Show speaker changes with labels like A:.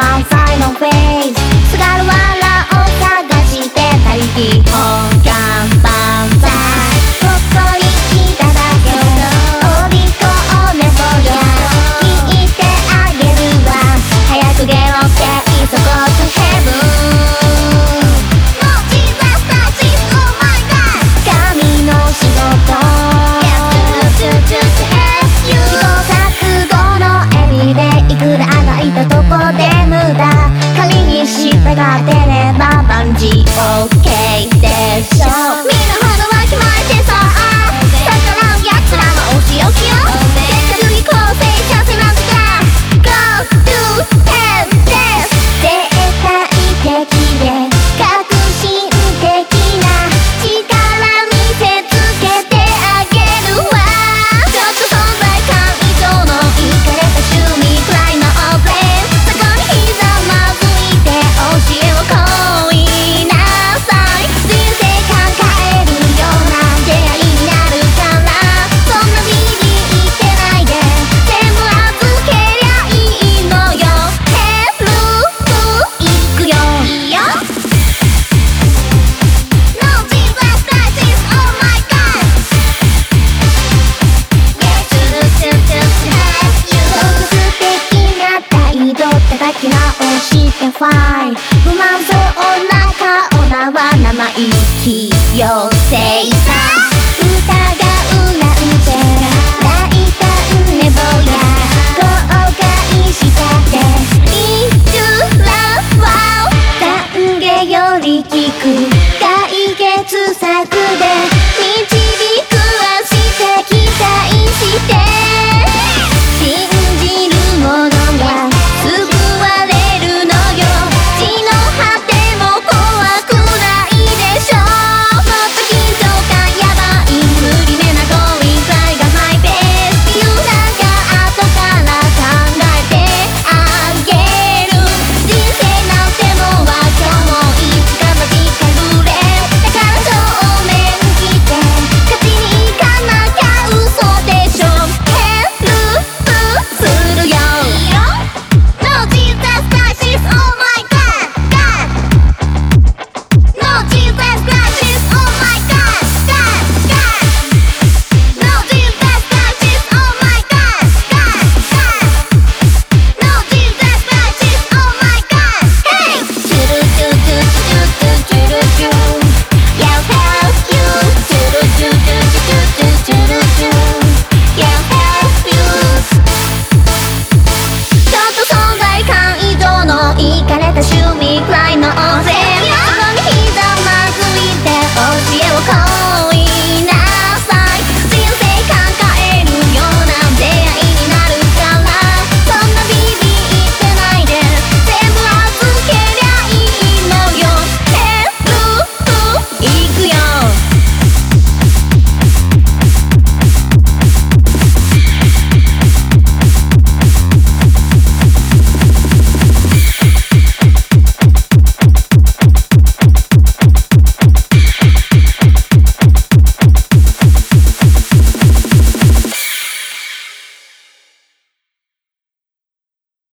A: my final phase. So gotta 叩き直してファ不満そうな顔だわ生意気。妖精さ才の。王